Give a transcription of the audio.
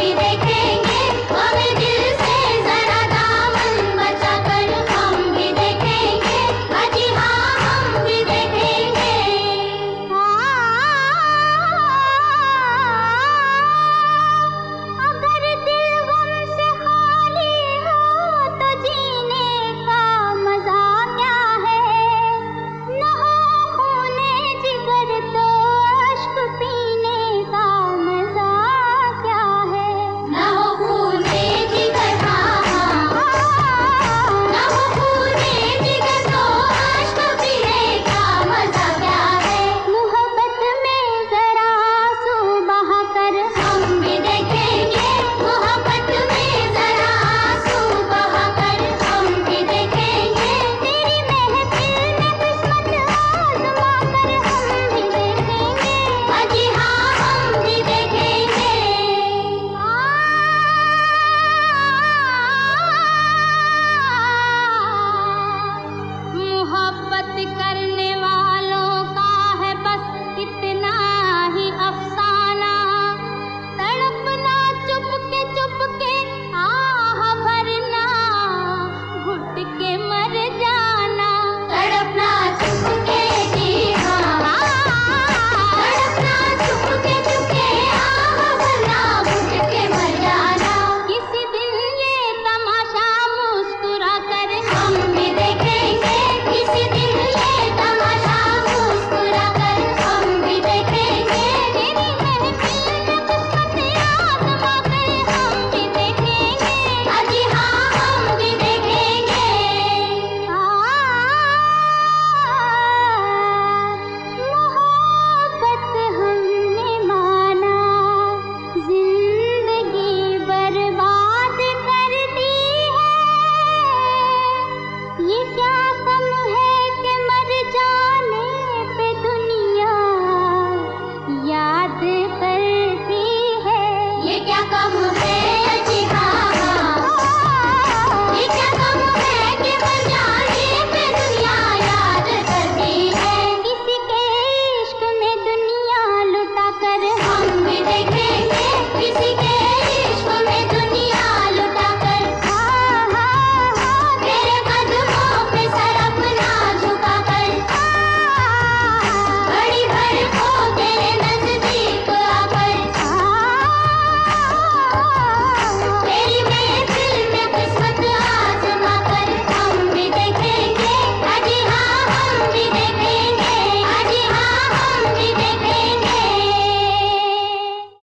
we make it